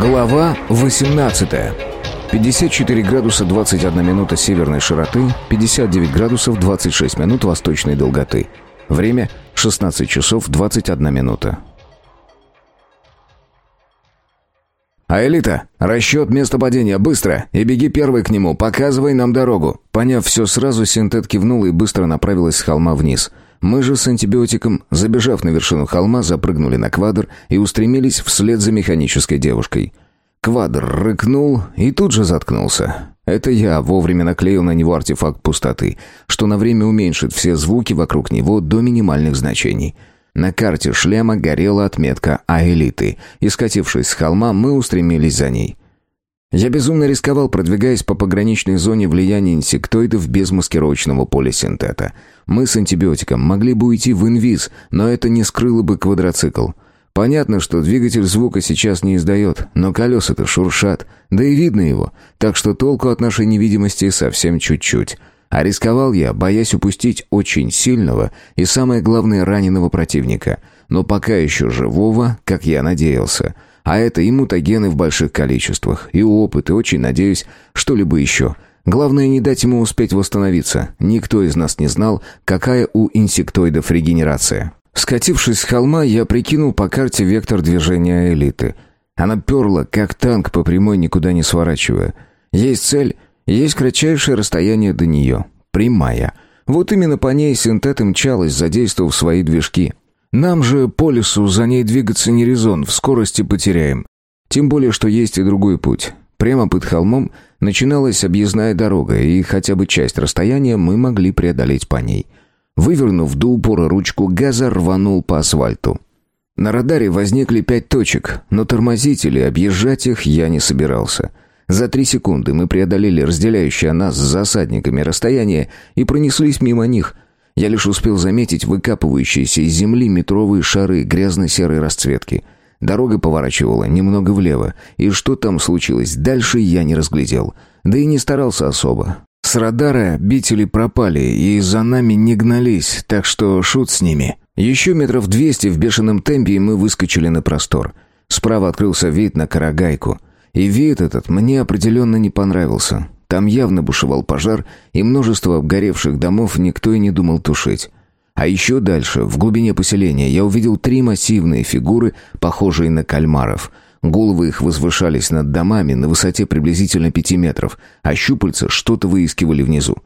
Глава 18. 54 градуса 21 минута северной широты, 59 градусов 26 минут восточной долготы. Время 16 часов 21 минута. «Аэлита, расчет места падения, быстро! И беги первый к нему, показывай нам дорогу!» Поняв все сразу, синтет кивнула и быстро направилась с холма вниз. Мы же с антибиотиком, забежав на вершину холма, запрыгнули на квадр и устремились вслед за механической девушкой. Квадр рыкнул и тут же заткнулся. Это я вовремя наклеил на него артефакт пустоты, что на время уменьшит все звуки вокруг него до минимальных значений — на карте шлема горела отметка «Аэлиты», и, скатившись с холма, мы устремились за ней. Я безумно рисковал, продвигаясь по пограничной зоне влияния инсектоидов без маскировочного поля синтета. Мы с антибиотиком могли бы уйти в инвиз, но это не скрыло бы квадроцикл. Понятно, что двигатель звука сейчас не издает, но колеса-то шуршат, да и видно его, так что толку от нашей невидимости совсем чуть-чуть. А рисковал я, боясь упустить очень сильного и, самое главное, раненого противника. Но пока еще живого, как я надеялся. А это и мутагены в больших количествах, и опыт, и очень надеюсь, что-либо еще. Главное не дать ему успеть восстановиться. Никто из нас не знал, какая у инсектоидов регенерация. Скатившись с холма, я прикинул по карте вектор движения элиты. Она перла, как танк по прямой, никуда не сворачивая. Есть цель — есть кратчайшее расстояние до нее. Прямая. Вот именно по ней синтет и мчалась, задействовав свои движки. Нам же по лесу за ней двигаться не резон, в скорости потеряем. Тем более, что есть и другой путь. Прямо под холмом начиналась объездная дорога, и хотя бы часть расстояния мы могли преодолеть по ней. Вывернув до упора ручку газа, рванул по асфальту. На радаре возникли пять точек, но тормозить или объезжать их я не собирался. За три секунды мы преодолели разделяющее нас с засадниками расстояние и пронеслись мимо них. Я лишь успел заметить выкапывающиеся из земли метровые шары грязно-серой расцветки. Дорога поворачивала немного влево, и что там случилось дальше, я не разглядел. Да и не старался особо. С радара бители пропали и за нами не гнались, так что шут с ними. Еще метров двести в бешеном темпе, и мы выскочили на простор. Справа открылся вид на Карагайку — и вид этот мне определенно не понравился. Там явно бушевал пожар, и множество обгоревших домов никто и не думал тушить. А еще дальше, в глубине поселения, я увидел три массивные фигуры, похожие на кальмаров. Головы их возвышались над домами на высоте приблизительно пяти метров, а щупальца что-то выискивали внизу.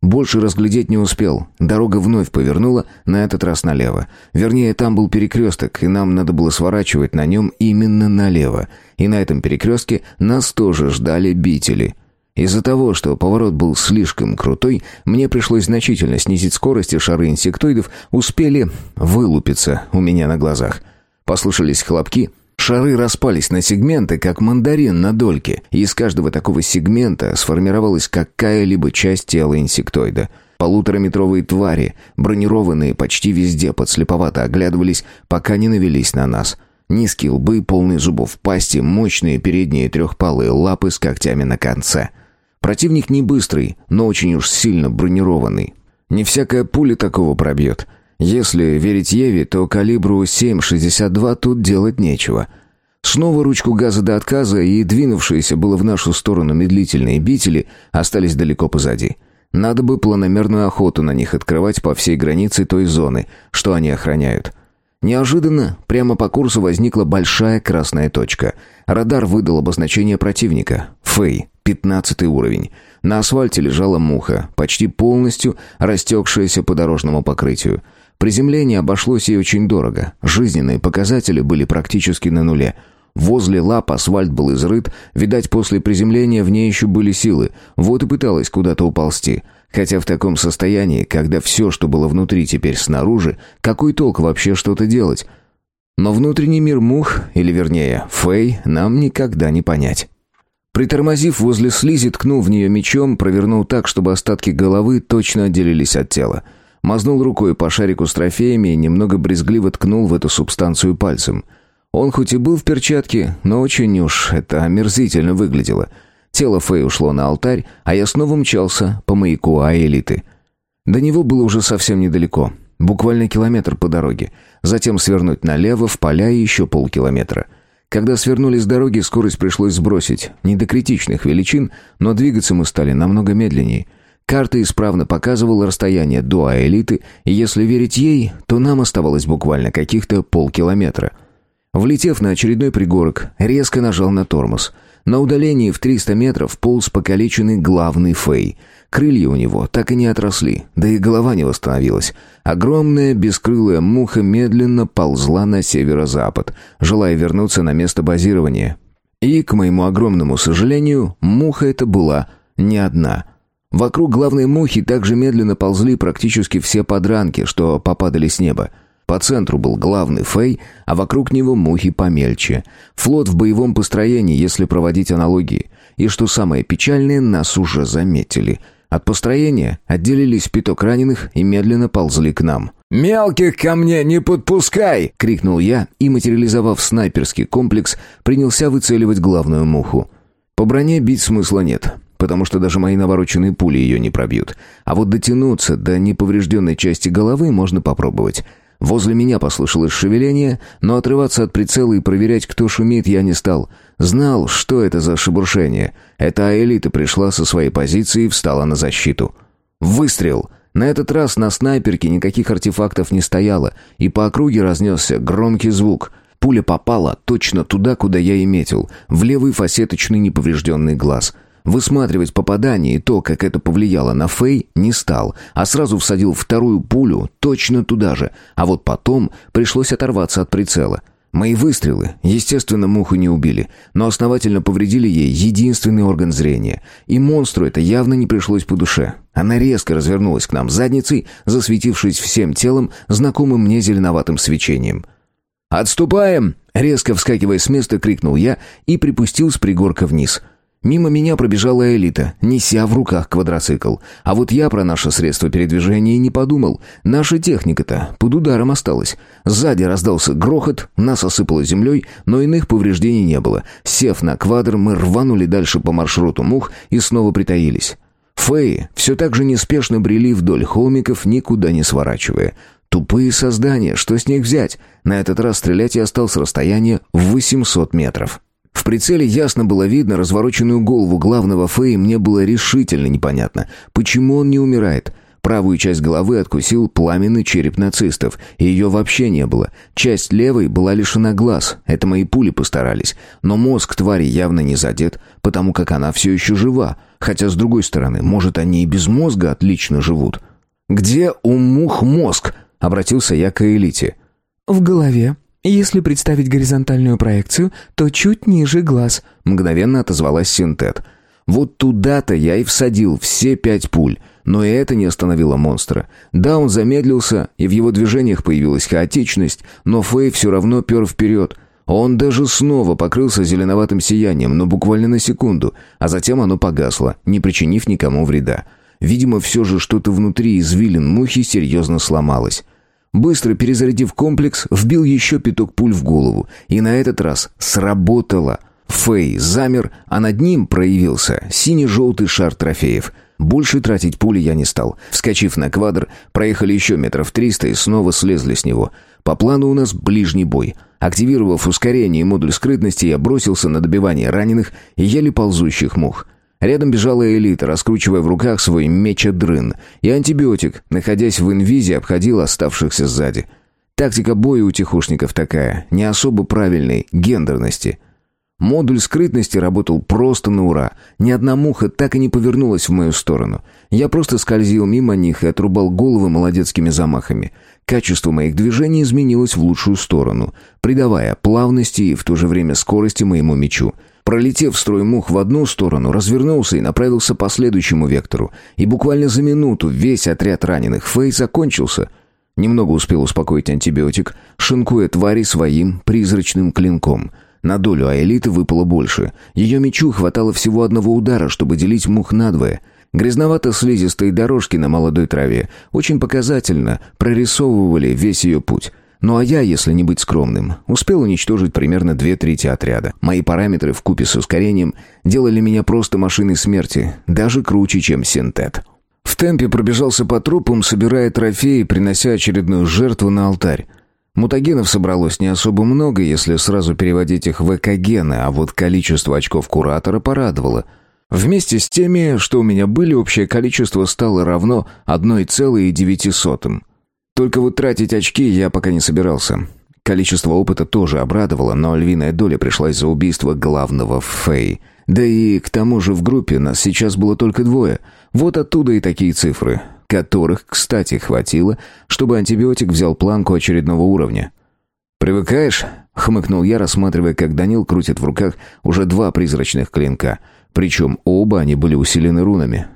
Больше разглядеть не успел. Дорога вновь повернула, на этот раз налево. Вернее, там был перекресток, и нам надо было сворачивать на нем именно налево. И на этом перекрестке нас тоже ждали бители. Из-за того, что поворот был слишком крутой, мне пришлось значительно снизить скорость, и шары инсектоидов успели вылупиться у меня на глазах. Послышались хлопки, Шары распались на сегменты, как мандарин на дольке, и из каждого такого сегмента сформировалась какая-либо часть тела инсектоида. Полутораметровые твари, бронированные почти везде, подслеповато оглядывались, пока не навелись на нас. Низкие лбы, полные зубов пасти, мощные передние трехпалые лапы с когтями на конце. Противник не быстрый, но очень уж сильно бронированный. Не всякая пуля такого пробьет — если верить Еве, то калибру 7,62 тут делать нечего. Снова ручку газа до отказа, и двинувшиеся было в нашу сторону медлительные бители остались далеко позади. Надо бы планомерную охоту на них открывать по всей границе той зоны, что они охраняют. Неожиданно прямо по курсу возникла большая красная точка. Радар выдал обозначение противника. Фэй, 15 уровень. На асфальте лежала муха, почти полностью растекшаяся по дорожному покрытию. Приземление обошлось ей очень дорого. Жизненные показатели были практически на нуле. Возле лап асфальт был изрыт, видать, после приземления в ней еще были силы. Вот и пыталась куда-то уползти. Хотя в таком состоянии, когда все, что было внутри, теперь снаружи, какой толк вообще что-то делать? Но внутренний мир мух, или вернее, Фэй, нам никогда не понять. Притормозив возле слизи, ткнул в нее мечом, провернул так, чтобы остатки головы точно отделились от тела. Мазнул рукой по шарику с трофеями и немного брезгливо ткнул в эту субстанцию пальцем. Он хоть и был в перчатке, но очень уж это омерзительно выглядело. Тело Фэй ушло на алтарь, а я снова мчался по маяку Аэлиты. До него было уже совсем недалеко, буквально километр по дороге. Затем свернуть налево в поля и еще полкилометра. Когда свернули с дороги, скорость пришлось сбросить. Не до критичных величин, но двигаться мы стали намного медленнее. Карта исправно показывала расстояние до Аэлиты, и если верить ей, то нам оставалось буквально каких-то полкилометра. Влетев на очередной пригорок, резко нажал на тормоз. На удалении в 300 метров полз покалеченный главный Фей. Крылья у него так и не отросли, да и голова не восстановилась. Огромная бескрылая муха медленно ползла на северо-запад, желая вернуться на место базирования. И, к моему огромному сожалению, муха эта была не одна. Вокруг главной мухи также медленно ползли практически все подранки, что попадали с неба. По центру был главный Фей, а вокруг него мухи помельче. Флот в боевом построении, если проводить аналогии. И что самое печальное, нас уже заметили. От построения отделились пяток раненых и медленно ползли к нам. «Мелких ко мне не подпускай!» — крикнул я и, материализовав снайперский комплекс, принялся выцеливать главную муху. По броне бить смысла нет потому что даже мои навороченные пули ее не пробьют. А вот дотянуться до неповрежденной части головы можно попробовать. Возле меня послышалось шевеление, но отрываться от прицела и проверять, кто шумит, я не стал. Знал, что это за шебуршение. Эта элита пришла со своей позиции и встала на защиту. Выстрел! На этот раз на снайперке никаких артефактов не стояло, и по округе разнесся громкий звук. Пуля попала точно туда, куда я и метил, в левый фасеточный неповрежденный глаз — Высматривать попадание и то, как это повлияло на Фэй, не стал, а сразу всадил вторую пулю точно туда же, а вот потом пришлось оторваться от прицела. Мои выстрелы, естественно, муху не убили, но основательно повредили ей единственный орган зрения. И монстру это явно не пришлось по душе. Она резко развернулась к нам задницей, засветившись всем телом, знакомым мне зеленоватым свечением. «Отступаем!» — резко вскакивая с места, крикнул я и припустил с пригорка вниз — Мимо меня пробежала элита, неся в руках квадроцикл. А вот я про наше средство передвижения не подумал. Наша техника-то под ударом осталась. Сзади раздался грохот, нас осыпало землей, но иных повреждений не было. Сев на квадр, мы рванули дальше по маршруту мух и снова притаились. Феи все так же неспешно брели вдоль холмиков, никуда не сворачивая. Тупые создания, что с них взять? На этот раз стрелять я стал с расстояния в 800 метров. В прицеле ясно было видно развороченную голову главного Фэй, мне было решительно непонятно, почему он не умирает. Правую часть головы откусил пламенный череп нацистов, и ее вообще не было. Часть левой была лишена глаз, это мои пули постарались. Но мозг твари явно не задет, потому как она все еще жива. Хотя, с другой стороны, может, они и без мозга отлично живут. «Где у мух мозг?» — обратился я к элите. «В голове», если представить горизонтальную проекцию, то чуть ниже глаз, мгновенно отозвалась синтет. Вот туда-то я и всадил все пять пуль, но и это не остановило монстра. Да, он замедлился, и в его движениях появилась хаотичность, но Фэй все равно пер вперед. Он даже снова покрылся зеленоватым сиянием, но буквально на секунду, а затем оно погасло, не причинив никому вреда. Видимо, все же что-то внутри извилин мухи серьезно сломалось. Быстро перезарядив комплекс, вбил еще пяток пуль в голову. И на этот раз сработало. Фэй замер, а над ним проявился синий-желтый шар трофеев. Больше тратить пули я не стал. Вскочив на квадр, проехали еще метров триста и снова слезли с него. По плану у нас ближний бой. Активировав ускорение и модуль скрытности, я бросился на добивание раненых и еле ползущих мух. Рядом бежала элита, раскручивая в руках свой меча-дрын, и антибиотик, находясь в инвизе, обходил оставшихся сзади. Тактика боя у тихушников такая, не особо правильной, гендерности. Модуль скрытности работал просто на ура. Ни одна муха так и не повернулась в мою сторону. Я просто скользил мимо них и отрубал головы молодецкими замахами. Качество моих движений изменилось в лучшую сторону, придавая плавности и в то же время скорости моему мечу — Пролетев строй мух в одну сторону, развернулся и направился по следующему вектору. И буквально за минуту весь отряд раненых Фэй закончился. Немного успел успокоить антибиотик, шинкуя твари своим призрачным клинком. На долю Аэлиты выпало больше. Ее мечу хватало всего одного удара, чтобы делить мух надвое. Грязновато-слизистые дорожки на молодой траве очень показательно прорисовывали весь ее путь. Ну а я, если не быть скромным, успел уничтожить примерно две трети отряда. Мои параметры в купе с ускорением делали меня просто машиной смерти, даже круче, чем синтет. В темпе пробежался по трупам, собирая трофеи, принося очередную жертву на алтарь. Мутагенов собралось не особо много, если сразу переводить их в экогены, а вот количество очков куратора порадовало. Вместе с теми, что у меня были, общее количество стало равно 1,9. Только вот тратить очки я пока не собирался. Количество опыта тоже обрадовало, но львиная доля пришлась за убийство главного Фэй. Да и к тому же в группе нас сейчас было только двое. Вот оттуда и такие цифры которых, кстати, хватило, чтобы антибиотик взял планку очередного уровня. «Привыкаешь?» — хмыкнул я, рассматривая, как Данил крутит в руках уже два призрачных клинка. Причем оба они были усилены рунами.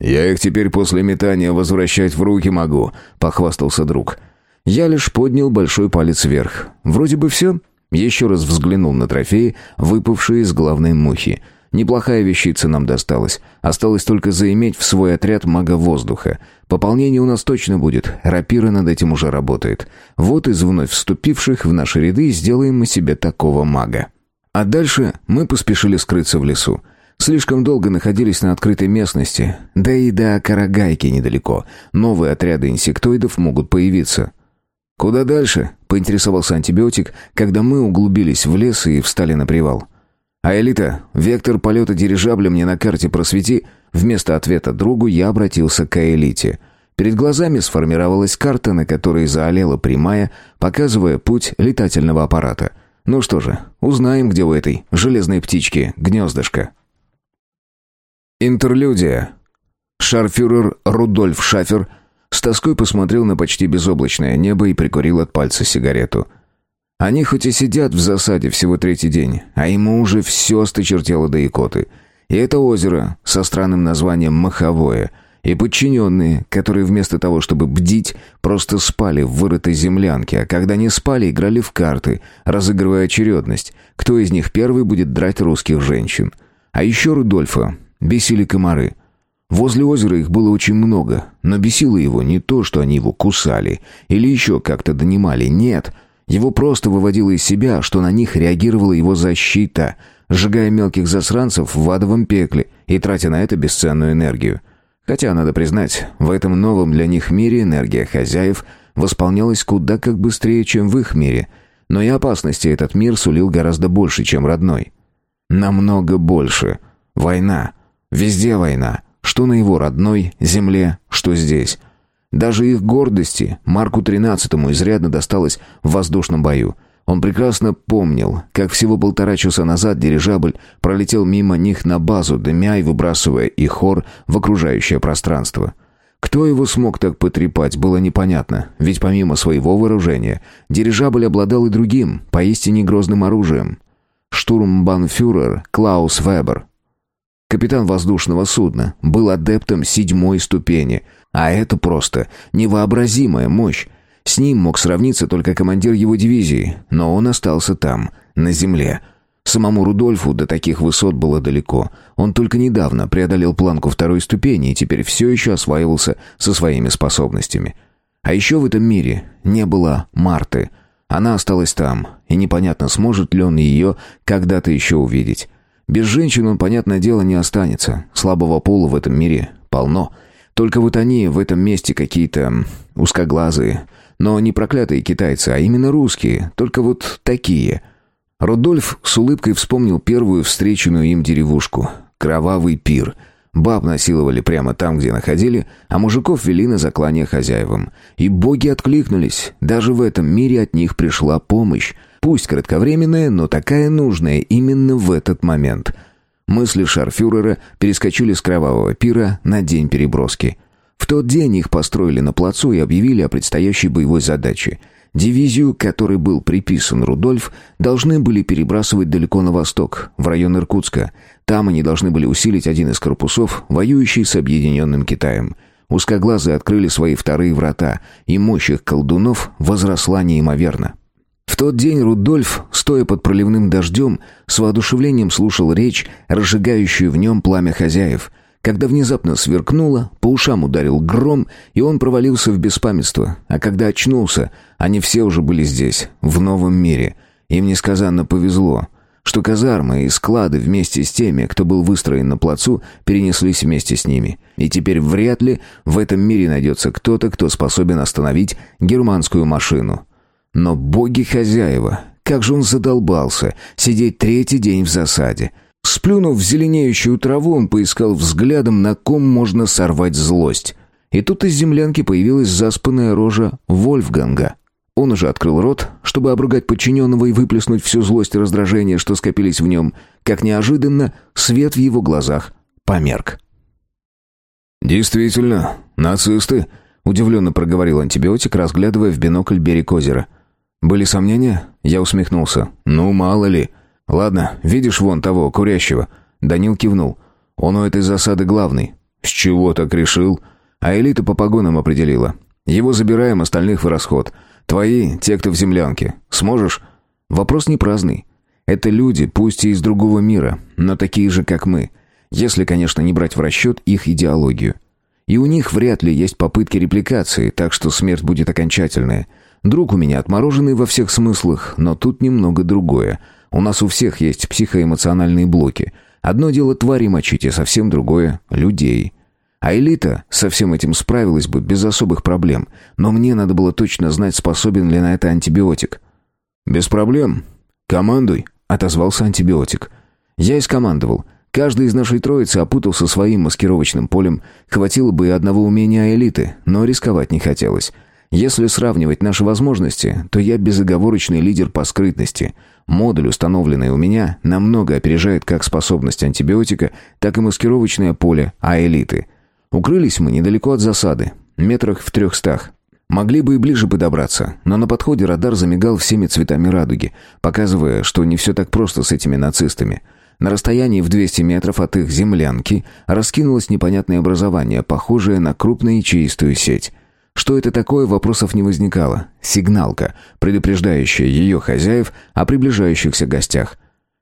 «Я их теперь после метания возвращать в руки могу», — похвастался друг. Я лишь поднял большой палец вверх. Вроде бы все. Еще раз взглянул на трофеи, выпавшие из главной мухи — Неплохая вещица нам досталась. Осталось только заиметь в свой отряд мага воздуха. Пополнение у нас точно будет. Рапира над этим уже работает. Вот из вновь вступивших в наши ряды сделаем мы себе такого мага. А дальше мы поспешили скрыться в лесу. Слишком долго находились на открытой местности, да и до Карагайки недалеко. Новые отряды инсектоидов могут появиться. «Куда дальше?» — поинтересовался антибиотик, когда мы углубились в лес и встали на привал. «А элита, вектор полета дирижабля мне на карте просвети». Вместо ответа другу я обратился к элите. Перед глазами сформировалась карта, на которой заолела прямая, показывая путь летательного аппарата. Ну что же, узнаем, где у этой железной птички гнездышко. Интерлюдия. Шарфюрер Рудольф Шафер с тоской посмотрел на почти безоблачное небо и прикурил от пальца сигарету – они хоть и сидят в засаде всего третий день, а ему уже все осточертело до икоты. И это озеро со странным названием Маховое, и подчиненные, которые вместо того, чтобы бдить, просто спали в вырытой землянке, а когда не спали, играли в карты, разыгрывая очередность, кто из них первый будет драть русских женщин. А еще Рудольфа бесили комары. Возле озера их было очень много, но бесило его не то, что они его кусали или еще как-то донимали, нет — его просто выводило из себя, что на них реагировала его защита, сжигая мелких засранцев в адовом пекле и тратя на это бесценную энергию. Хотя, надо признать, в этом новом для них мире энергия хозяев восполнялась куда как быстрее, чем в их мире, но и опасности этот мир сулил гораздо больше, чем родной. Намного больше. Война. Везде война. Что на его родной земле, что здесь. Даже их гордости Марку XIII изрядно досталось в воздушном бою. Он прекрасно помнил, как всего полтора часа назад дирижабль пролетел мимо них на базу, дымя и выбрасывая их хор в окружающее пространство. Кто его смог так потрепать, было непонятно, ведь помимо своего вооружения, дирижабль обладал и другим, поистине грозным оружием. Штурмбанфюрер Клаус Вебер, капитан воздушного судна, был адептом седьмой ступени – а это просто невообразимая мощь. С ним мог сравниться только командир его дивизии, но он остался там, на земле. Самому Рудольфу до таких высот было далеко. Он только недавно преодолел планку второй ступени и теперь все еще осваивался со своими способностями. А еще в этом мире не было Марты. Она осталась там, и непонятно, сможет ли он ее когда-то еще увидеть. Без женщин он, понятное дело, не останется. Слабого пола в этом мире полно — только вот они в этом месте какие-то узкоглазые. Но не проклятые китайцы, а именно русские. Только вот такие. Рудольф с улыбкой вспомнил первую встреченную им деревушку. Кровавый пир. Баб насиловали прямо там, где находили, а мужиков вели на заклание хозяевам. И боги откликнулись. Даже в этом мире от них пришла помощь. Пусть кратковременная, но такая нужная именно в этот момент – Мысли шарфюрера перескочили с кровавого пира на день переброски. В тот день их построили на плацу и объявили о предстоящей боевой задаче. Дивизию, которой был приписан Рудольф, должны были перебрасывать далеко на восток, в район Иркутска. Там они должны были усилить один из корпусов, воюющий с объединенным Китаем. Узкоглазые открыли свои вторые врата, и мощь их колдунов возросла неимоверно. Тот день Рудольф, стоя под проливным дождем, с воодушевлением слушал речь, разжигающую в нем пламя хозяев. Когда внезапно сверкнуло, по ушам ударил гром, и он провалился в беспамятство. А когда очнулся, они все уже были здесь, в новом мире. Им несказанно повезло, что казармы и склады вместе с теми, кто был выстроен на плацу, перенеслись вместе с ними. И теперь вряд ли в этом мире найдется кто-то, кто способен остановить германскую машину. Но боги-хозяева, как же он задолбался сидеть третий день в засаде. Сплюнув в зеленеющую траву, он поискал взглядом, на ком можно сорвать злость. И тут из землянки появилась заспанная рожа Вольфганга. Он уже открыл рот, чтобы обругать подчиненного и выплеснуть всю злость и раздражение, что скопились в нем, как неожиданно свет в его глазах померк. «Действительно, нацисты», — удивленно проговорил антибиотик, разглядывая в бинокль берег озера. «Были сомнения?» — я усмехнулся. «Ну, мало ли. Ладно, видишь вон того, курящего?» Данил кивнул. «Он у этой засады главный». «С чего так решил?» «А элита по погонам определила. Его забираем, остальных в расход. Твои, те, кто в землянке. Сможешь?» Вопрос не праздный. Это люди, пусть и из другого мира, но такие же, как мы. Если, конечно, не брать в расчет их идеологию. И у них вряд ли есть попытки репликации, так что смерть будет окончательная. Друг у меня отмороженный во всех смыслах, но тут немного другое. У нас у всех есть психоэмоциональные блоки. Одно дело твари мочить, и совсем другое — людей. А элита со всем этим справилась бы без особых проблем, но мне надо было точно знать, способен ли на это антибиотик. «Без проблем. Командуй», — отозвался антибиотик. Я и скомандовал. Каждый из нашей троицы опутался своим маскировочным полем. Хватило бы и одного умения элиты, но рисковать не хотелось. Если сравнивать наши возможности, то я безоговорочный лидер по скрытности. Модуль, установленный у меня, намного опережает как способность антибиотика, так и маскировочное поле А-элиты. Укрылись мы недалеко от засады, метрах в трехстах. Могли бы и ближе подобраться, но на подходе радар замигал всеми цветами радуги, показывая, что не все так просто с этими нацистами. На расстоянии в 200 метров от их землянки раскинулось непонятное образование, похожее на крупную ячеистую сеть. Что это такое, вопросов не возникало. Сигналка, предупреждающая ее хозяев о приближающихся гостях.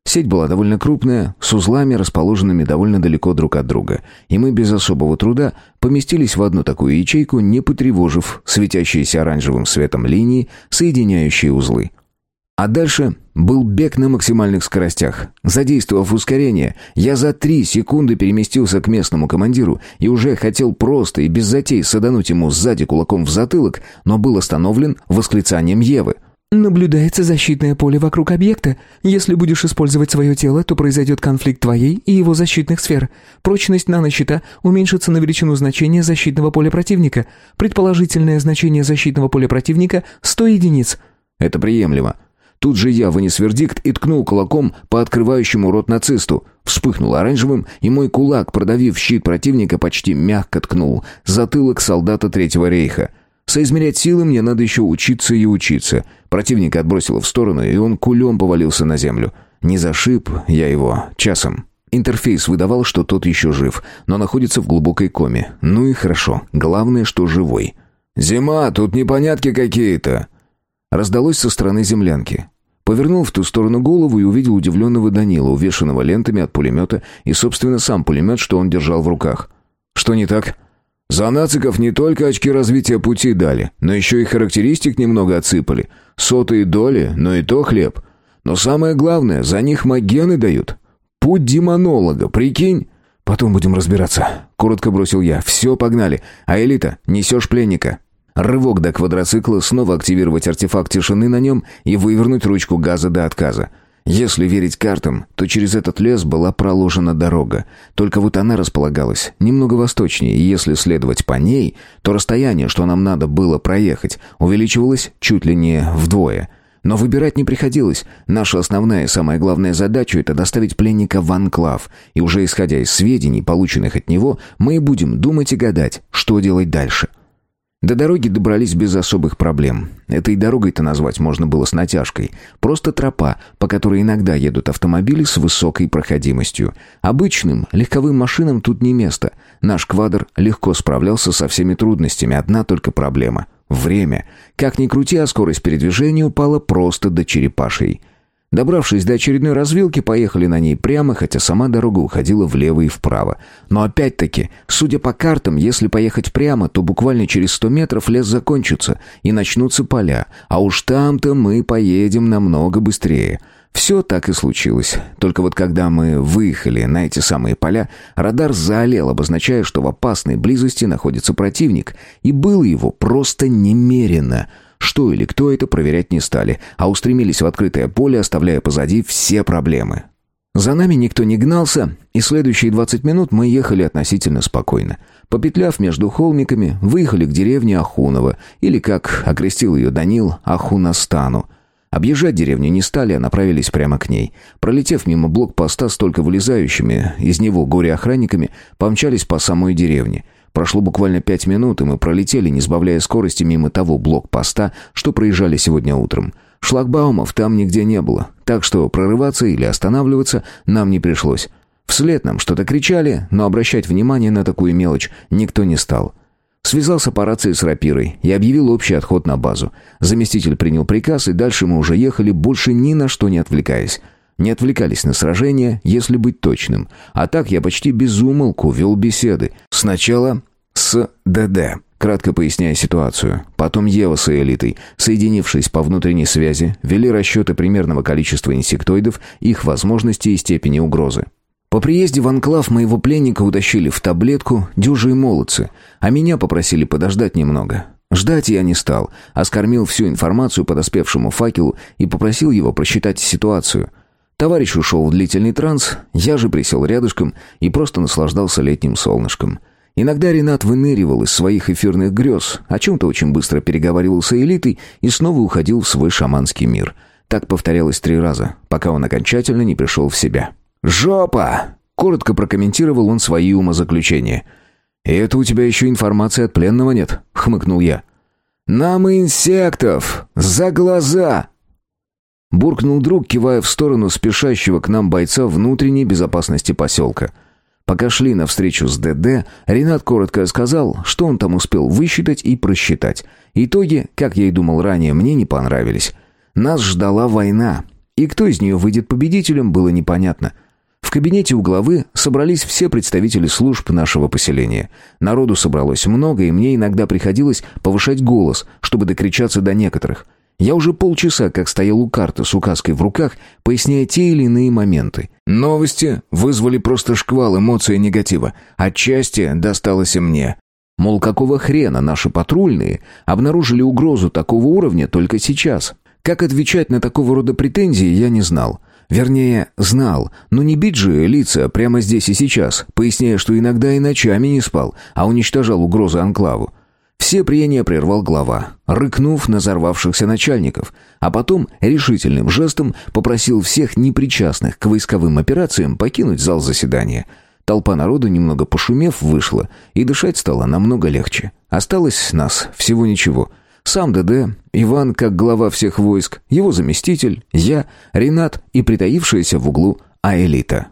Сеть была довольно крупная, с узлами, расположенными довольно далеко друг от друга, и мы без особого труда поместились в одну такую ячейку, не потревожив светящиеся оранжевым светом линии, соединяющие узлы. А дальше был бег на максимальных скоростях. Задействовав ускорение, я за три секунды переместился к местному командиру и уже хотел просто и без затей садануть ему сзади кулаком в затылок, но был остановлен восклицанием Евы. «Наблюдается защитное поле вокруг объекта. Если будешь использовать свое тело, то произойдет конфликт твоей и его защитных сфер. Прочность нанощита уменьшится на величину значения защитного поля противника. Предположительное значение защитного поля противника — 100 единиц». «Это приемлемо». Тут же я вынес вердикт и ткнул кулаком по открывающему рот нацисту. Вспыхнул оранжевым, и мой кулак, продавив щит противника, почти мягко ткнул. Затылок солдата Третьего рейха. Соизмерять силы мне надо еще учиться и учиться. Противника отбросило в сторону, и он кулем повалился на землю. Не зашиб я его часом. Интерфейс выдавал, что тот еще жив, но находится в глубокой коме. Ну и хорошо. Главное, что живой. «Зима, тут непонятки какие-то», Раздалось со стороны землянки. Повернул в ту сторону голову и увидел удивленного Данила, увешанного лентами от пулемета, и, собственно, сам пулемет, что он держал в руках. «Что не так?» «За нациков не только очки развития пути дали, но еще и характеристик немного отсыпали. Сотые доли, но и то хлеб. Но самое главное, за них магены дают. Путь демонолога, прикинь?» «Потом будем разбираться», — коротко бросил я. «Все, погнали. А элита, несешь пленника». Рывок до квадроцикла, снова активировать артефакт тишины на нем и вывернуть ручку газа до отказа. Если верить картам, то через этот лес была проложена дорога. Только вот она располагалась немного восточнее, и если следовать по ней, то расстояние, что нам надо было проехать, увеличивалось чуть ли не вдвое. Но выбирать не приходилось. Наша основная и самая главная задача — это доставить пленника в анклав. И уже исходя из сведений, полученных от него, мы и будем думать и гадать, что делать дальше. До дороги добрались без особых проблем. Этой дорогой-то назвать можно было с натяжкой. Просто тропа, по которой иногда едут автомобили с высокой проходимостью. Обычным, легковым машинам тут не место. Наш квадр легко справлялся со всеми трудностями. Одна только проблема — время. Как ни крути, а скорость передвижения упала просто до черепашей. Добравшись до очередной развилки, поехали на ней прямо, хотя сама дорога уходила влево и вправо. Но опять-таки, судя по картам, если поехать прямо, то буквально через сто метров лес закончится, и начнутся поля, а уж там-то мы поедем намного быстрее. Все так и случилось. Только вот когда мы выехали на эти самые поля, радар заолел, обозначая, что в опасной близости находится противник, и было его просто немерено — Что или кто это, проверять не стали, а устремились в открытое поле, оставляя позади все проблемы. За нами никто не гнался, и следующие 20 минут мы ехали относительно спокойно. Попетляв между холмиками, выехали к деревне Ахунова, или, как окрестил ее Данил, Ахунастану – Объезжать деревню не стали, а направились прямо к ней. Пролетев мимо блокпоста с только вылезающими из него горе-охранниками, помчались по самой деревне. Прошло буквально пять минут, и мы пролетели, не сбавляя скорости, мимо того блокпоста, что проезжали сегодня утром. Шлагбаумов там нигде не было, так что прорываться или останавливаться нам не пришлось. Вслед нам что-то кричали, но обращать внимание на такую мелочь никто не стал. Связался по рации с рапирой и объявил общий отход на базу. Заместитель принял приказ, и дальше мы уже ехали, больше ни на что не отвлекаясь. Не отвлекались на сражения, если быть точным. А так я почти без умолку вел беседы. Сначала с ДД, кратко поясняя ситуацию. Потом Ева с элитой, соединившись по внутренней связи, вели расчеты примерного количества инсектоидов, их возможностей и степени угрозы. По приезде в анклав моего пленника утащили в таблетку дюжи и молодцы, а меня попросили подождать немного. Ждать я не стал, а скормил всю информацию подоспевшему факелу и попросил его просчитать ситуацию. Товарищ ушел в длительный транс, я же присел рядышком и просто наслаждался летним солнышком. Иногда Ренат выныривал из своих эфирных грез, о чем-то очень быстро переговаривал с элитой и снова уходил в свой шаманский мир. Так повторялось три раза, пока он окончательно не пришел в себя. «Жопа!» — коротко прокомментировал он свои умозаключения. «И это у тебя еще информации от пленного нет?» — хмыкнул я. «Нам инсектов! За глаза!» Буркнул друг, кивая в сторону спешащего к нам бойца внутренней безопасности поселка. Пока шли навстречу с ДД, Ренат коротко сказал, что он там успел высчитать и просчитать. Итоги, как я и думал ранее, мне не понравились. Нас ждала война, и кто из нее выйдет победителем, было непонятно — в кабинете у главы собрались все представители служб нашего поселения. Народу собралось много, и мне иногда приходилось повышать голос, чтобы докричаться до некоторых. Я уже полчаса как стоял у карты с указкой в руках, поясняя те или иные моменты. Новости вызвали просто шквал эмоций и негатива. Отчасти досталось и мне. Мол, какого хрена наши патрульные обнаружили угрозу такого уровня только сейчас? Как отвечать на такого рода претензии, я не знал. Вернее, знал, но не бить же лица прямо здесь и сейчас, поясняя, что иногда и ночами не спал, а уничтожал угрозы анклаву. Все прения прервал глава, рыкнув на взорвавшихся начальников, а потом решительным жестом попросил всех непричастных к войсковым операциям покинуть зал заседания. Толпа народу, немного пошумев, вышла, и дышать стало намного легче. Осталось нас всего ничего — сам ДД, Иван как глава всех войск, его заместитель, я, Ренат и притаившаяся в углу Аэлита.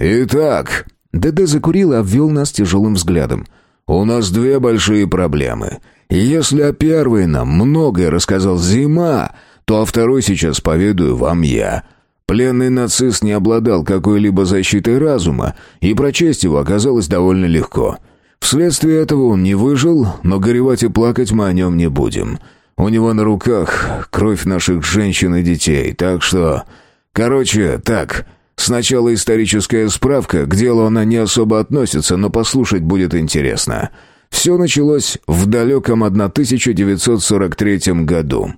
«Итак...» ДД закурил и обвел нас тяжелым взглядом. «У нас две большие проблемы. Если о первой нам многое рассказал Зима, то о второй сейчас поведаю вам я». Пленный нацист не обладал какой-либо защитой разума, и прочесть его оказалось довольно легко — Вследствие этого он не выжил, но горевать и плакать мы о нем не будем. У него на руках кровь наших женщин и детей, так что... Короче, так, сначала историческая справка, к делу она не особо относится, но послушать будет интересно. Все началось в далеком 1943 году.